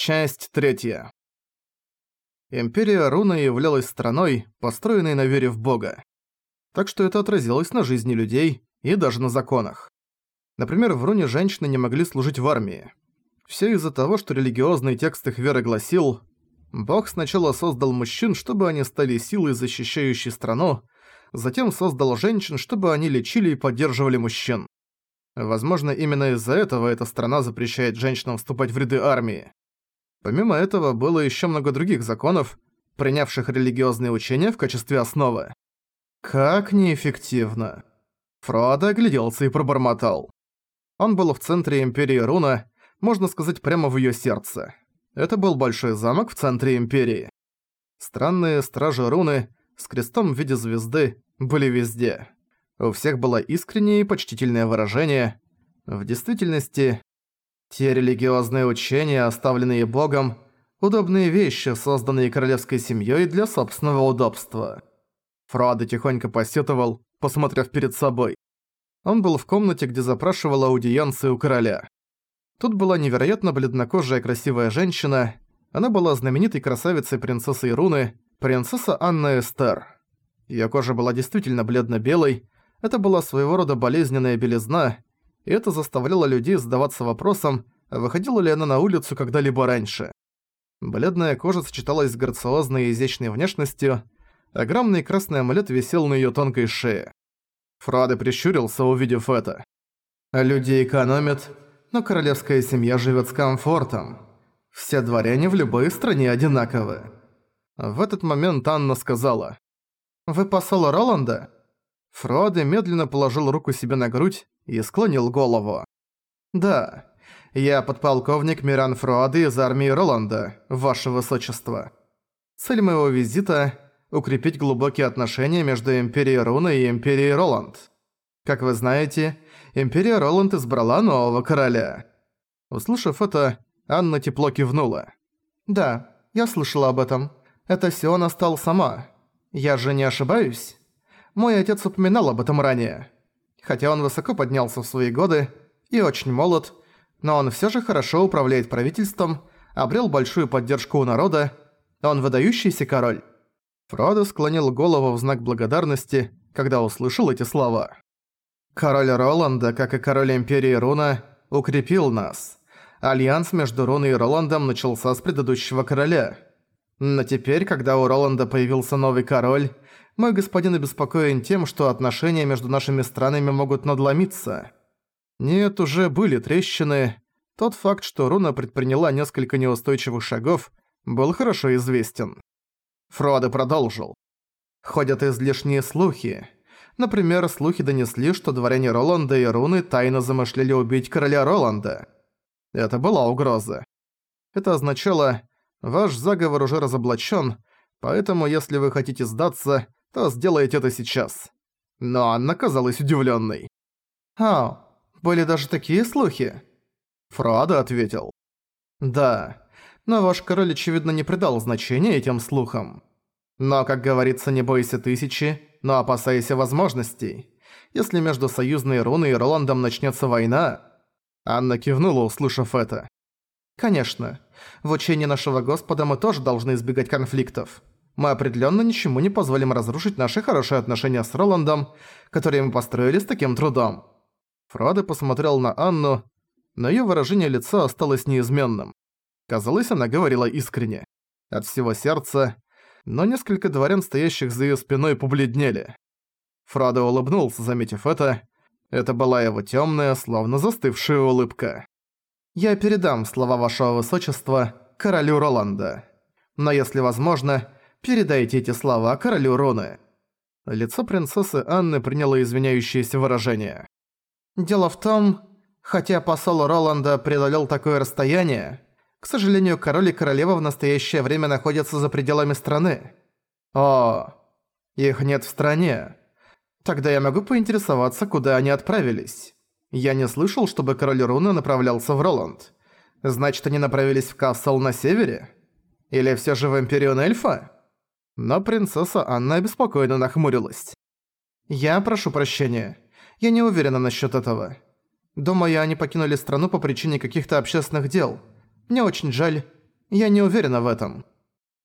Часть третья. Империя Руна являлась страной, построенной на вере в Бога. Так что это отразилось на жизни людей и даже на законах. Например, в Руне женщины не могли служить в армии. Все из-за того, что религиозный текст их веры гласил «Бог сначала создал мужчин, чтобы они стали силой, защищающей страну, затем создал женщин, чтобы они лечили и поддерживали мужчин». Возможно, именно из-за этого эта страна запрещает женщинам вступать в ряды армии. Помимо этого, было еще много других законов, принявших религиозные учения в качестве основы. Как неэффективно. Фродо огляделся и пробормотал. Он был в центре Империи Руна, можно сказать, прямо в её сердце. Это был большой замок в центре Империи. Странные стражи Руны с крестом в виде звезды были везде. У всех было искреннее и почтительное выражение. В действительности, те религиозные учения, оставленные Богом, удобные вещи, созданные королевской семьей для собственного удобства. Фродо тихонько посетовал, посмотрев перед собой. Он был в комнате, где запрашивал аудиенции у короля. Тут была невероятно бледнокожая красивая женщина. Она была знаменитой красавицей принцессы Ируны, принцесса Анна Эстер. Её кожа была действительно бледно-белой, это была своего рода болезненная белизна, и это заставляло людей задаваться вопросом, выходила ли она на улицу когда-либо раньше. Бледная кожа сочеталась с грациозной и изящной внешностью, огромный красный амулет висел на её тонкой шее. Фродо прищурился, увидев это. «Люди экономят, но королевская семья живёт с комфортом. Все дворяне в любой стране одинаковы». В этот момент Анна сказала. «Вы посол Роланда?» Фродо медленно положил руку себе на грудь и склонил голову. «Да, я подполковник Миран Фруады из армии Роланда, ваше высочество. Цель моего визита – укрепить глубокие отношения между Империей Руна и Империей Роланд. Как вы знаете, Империя Роланд избрала нового короля». Услышав это, Анна тепло кивнула. «Да, я слышала об этом. Это Сиона стал сама. Я же не ошибаюсь? Мой отец упоминал об этом ранее». Хотя он высоко поднялся в свои годы и очень молод, но он всё же хорошо управляет правительством, обрел большую поддержку у народа, он выдающийся король. Фродо склонил голову в знак благодарности, когда услышал эти слова. Король Роланда, как и король Империи Руна, укрепил нас. Альянс между Руной и Роландом начался с предыдущего короля. Но теперь, когда у Роланда появился новый король, мой господин обеспокоен тем, что отношения между нашими странами могут надломиться. Нет, уже были трещины. Тот факт, что Руна предприняла несколько неустойчивых шагов, был хорошо известен. Фродо продолжил. Ходят излишние слухи. Например, слухи донесли, что дворяне Роланда и Руны тайно замышляли убить короля Роланда. Это была угроза. Это означало, ваш заговор уже разоблачен, поэтому если вы хотите сдаться, то сделайте это сейчас». Но Анна казалась удивленной. «А, были даже такие слухи?» Фруада ответил. «Да, но ваш король очевидно не придал значения этим слухам. Но, как говорится, не бойся тысячи, но опасайся возможностей. Если между союзной Руной и Роландом начнется война...» Анна кивнула, услышав это. «Конечно. В учении нашего Господа мы тоже должны избегать конфликтов мы определенно ничему не позволим разрушить наши хорошие отношения с Роландом, которые мы построили с таким трудом». Фродо посмотрел на Анну, но её выражение лица осталось неизменным. Казалось, она говорила искренне. От всего сердца, но несколько дворян, стоящих за её спиной, побледнели. Фродо улыбнулся, заметив это. Это была его тёмная, словно застывшая улыбка. «Я передам слова вашего высочества королю Роланда. Но если возможно, Передайте эти слова королю Роны». Лицо принцессы Анны приняло извиняющееся выражение. «Дело в том, хотя посол Роланда преодолел такое расстояние, к сожалению, король и королева в настоящее время находятся за пределами страны. О, их нет в стране. Тогда я могу поинтересоваться, куда они отправились. Я не слышал, чтобы король Руны направлялся в Роланд. Значит, они направились в Кассел на севере? Или все же в Империон Эльфа?» Но принцесса Анна обеспокоенно нахмурилась. «Я прошу прощения. Я не уверена насчет этого. Думаю, они покинули страну по причине каких-то общественных дел. Мне очень жаль. Я не уверена в этом».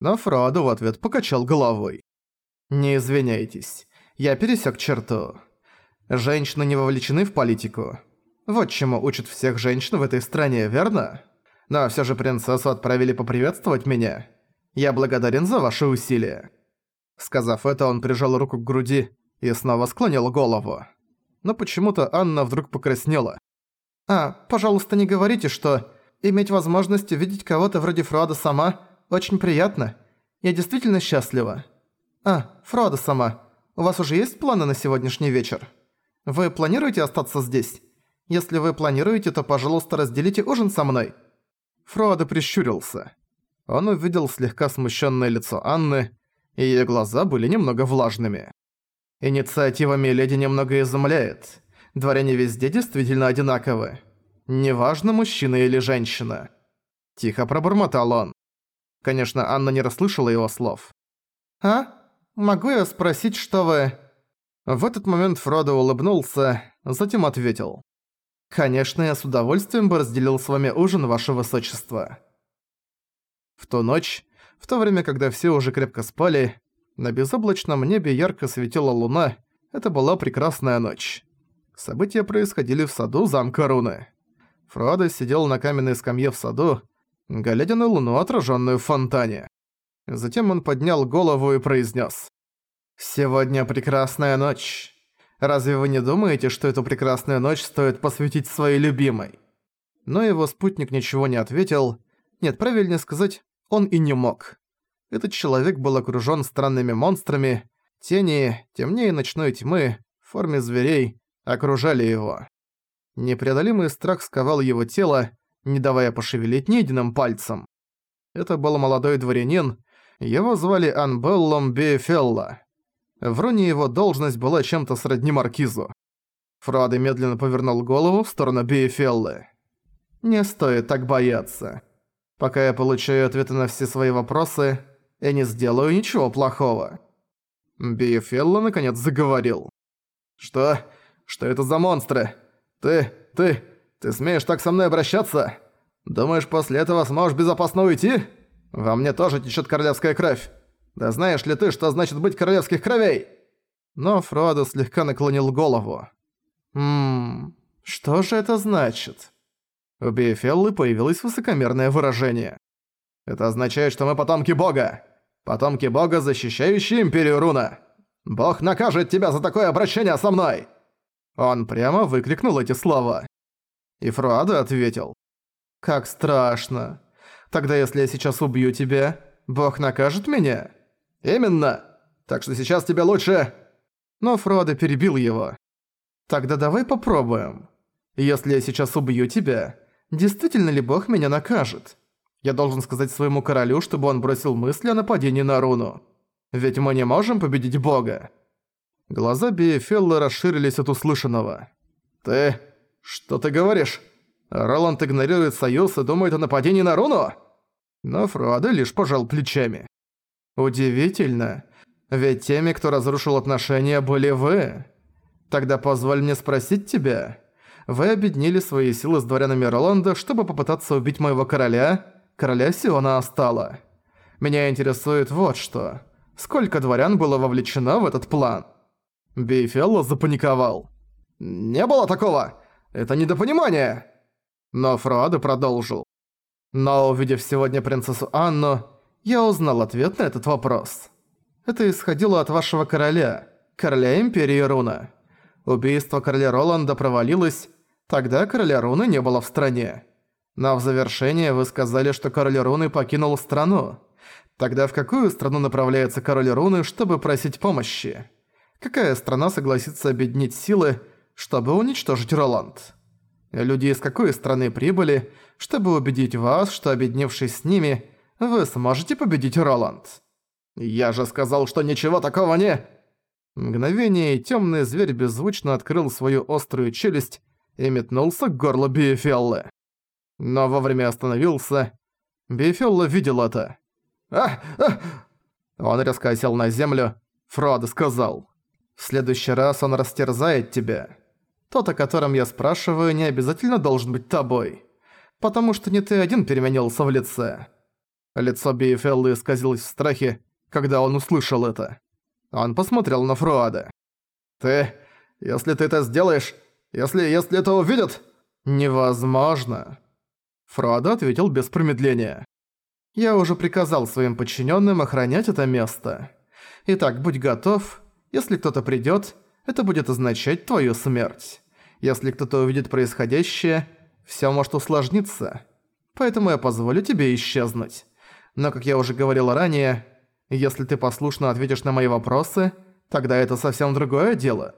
Но Фродо в ответ покачал головой. «Не извиняйтесь, я пересек черту. Женщины не вовлечены в политику. Вот чему учат всех женщин в этой стране, верно? Но все же принцессу отправили поприветствовать меня. Я благодарен за ваши усилия». Сказав это, он прижал руку к груди и снова склонил голову. Но почему-то Анна вдруг покраснела. «А, пожалуйста, не говорите, что иметь возможность увидеть кого-то вроде Фрода сама очень приятно. Я действительно счастлива. А, Фрода сама, у вас уже есть планы на сегодняшний вечер? Вы планируете остаться здесь? Если вы планируете, то, пожалуйста, разделите ужин со мной». Фродо прищурился. Он увидел слегка смущенное лицо Анны, и её глаза были немного влажными. Инициатива Миледи немного изумляет. Дворяне везде действительно одинаковы. Неважно, мужчина или женщина. Тихо пробормотал он. Конечно, Анна не расслышала его слов. «А? Могу я спросить, что вы...» В этот момент Фродо улыбнулся, затем ответил. «Конечно, я с удовольствием бы разделил с вами ужин, ваше высочество». В ту ночь в то время, когда все уже крепко спали, на безоблачном небе ярко светила луна. Это была прекрасная ночь. События происходили в саду замка Руны. Фродо сидел на каменной скамье в саду, глядя на луну, отраженную в фонтане. Затем он поднял голову и произнес: «Сегодня прекрасная ночь. Разве вы не думаете, что эту прекрасную ночь стоит посвятить своей любимой?» Но его спутник ничего не ответил. Нет, правильнее сказать, он и не мог. Этот человек был окружён странными монстрами, тени, темнее ночной тьмы, в форме зверей, окружали его. Непреодолимый страх сковал его тело, не давая пошевелить ни единым пальцем. Это был молодой дворянин, его звали Анбеллом Биефелла. В его должность была чем-то сродни маркизу. Фродо медленно повернул голову в сторону Биефеллы. «Не стоит так бояться. Пока я получаю ответы на все свои вопросы, я не сделаю ничего плохого». Биефелло наконец заговорил. «Что? Что это за монстры? Ты, ты, ты смеешь так со мной обращаться? Думаешь, после этого сможешь безопасно уйти? Во мне тоже течет королевская кровь. Да знаешь ли ты, что значит быть королевских кровей?» Но Фродо слегка наклонил голову. «Ммм, что же это значит?» У Биефеллы появилось высокомерное выражение. «Это означает, что мы потомки бога! Потомки бога, защищающие Империю Руна! Бог накажет тебя за такое обращение со мной!» Он прямо выкрикнул эти слова. И Фруада ответил. «Как страшно. Тогда если я сейчас убью тебя, Бог накажет меня?» «Именно! Так что сейчас тебе лучше...» Но Фруада перебил его. «Тогда давай попробуем. Если я сейчас убью тебя, действительно ли бог меня накажет? Я должен сказать своему королю, чтобы он бросил мысли о нападении на руну. Ведь мы не можем победить бога». Глаза Биефелла расширились от услышанного. «Ты... что ты говоришь? Роланд игнорирует союз и думает о нападении на руну?» Но Фруаде лишь пожал плечами. «Удивительно. Ведь теми, кто разрушил отношения, были вы. Тогда позволь мне спросить тебя вы объединили свои силы с дворянами Роланда, чтобы попытаться убить моего короля, короля Сиона Астала. Меня интересует вот что. Сколько дворян было вовлечено в этот план?» Бейфелло запаниковал. «Не было такого! Это недопонимание!» Но Фруаде продолжил. Но увидев сегодня принцессу Анну, я узнал ответ на этот вопрос. Это исходило от вашего короля, короля Империи Руна. Убийство короля Роланда провалилось, Тогда короля Руны не было в стране. Но в завершение вы сказали, что король Руны покинул страну. Тогда в какую страну направляется король Руны, чтобы просить помощи? Какая страна согласится объединить силы, чтобы уничтожить Роланд? Люди из какой страны прибыли, чтобы убедить вас, что объединившись с ними, вы сможете победить Роланд? Я же сказал, что ничего такого не... Мгновение, темный зверь беззвучно открыл свою острую челюсть и метнулся к горлу Биефеллы. Но вовремя остановился. Биефелла видел это. «А! А!» Он резко сел на землю. Фродо сказал. «В следующий раз он растерзает тебя. Тот, о котором я спрашиваю, не обязательно должен быть тобой. Потому что не ты один переменился в лице. Лицо Бейфеллы исказилось в страхе, когда он услышал это. Он посмотрел на Фруада. «Ты... Если ты это сделаешь... Если... Если это увидят...» «Невозможно!» Фруада ответил без промедления. «Я уже приказал своим подчиненным охранять это место. Итак, будь готов. Если кто-то придет, это будет означать твою смерть. Если кто-то увидит происходящее, все может усложниться. Поэтому я позволю тебе исчезнуть. Но, как я уже говорил ранее, если ты послушно ответишь на мои вопросы, тогда это совсем другое дело».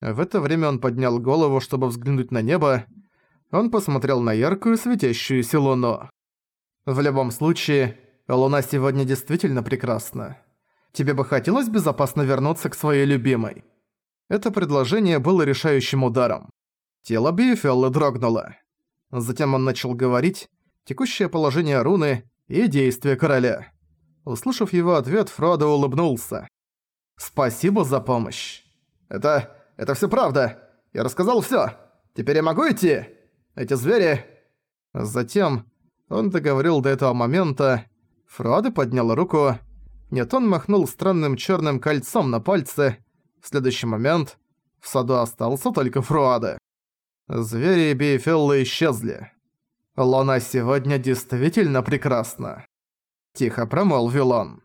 В это время он поднял голову, чтобы взглянуть на небо. Он посмотрел на яркую светящуюся луну. «В любом случае, луна сегодня действительно прекрасна. Тебе бы хотелось безопасно вернуться к своей любимой?» Это предложение было решающим ударом. Тело Бьюфеллы дрогнуло. Затем он начал говорить, текущее положение руны и действия короля. Услышав его ответ, Фродо улыбнулся. «Спасибо за помощь». «Это... это всё правда. Я рассказал всё. Теперь я могу идти? Эти звери...» Затем он договорил до этого момента. Фродо поднял руку. Нет, он махнул странным чёрным кольцом на пальце. В следующий момент в саду остался только Фруаде. Звери и Бейфеллы исчезли. Луна сегодня действительно прекрасна. Тихо промолвил он.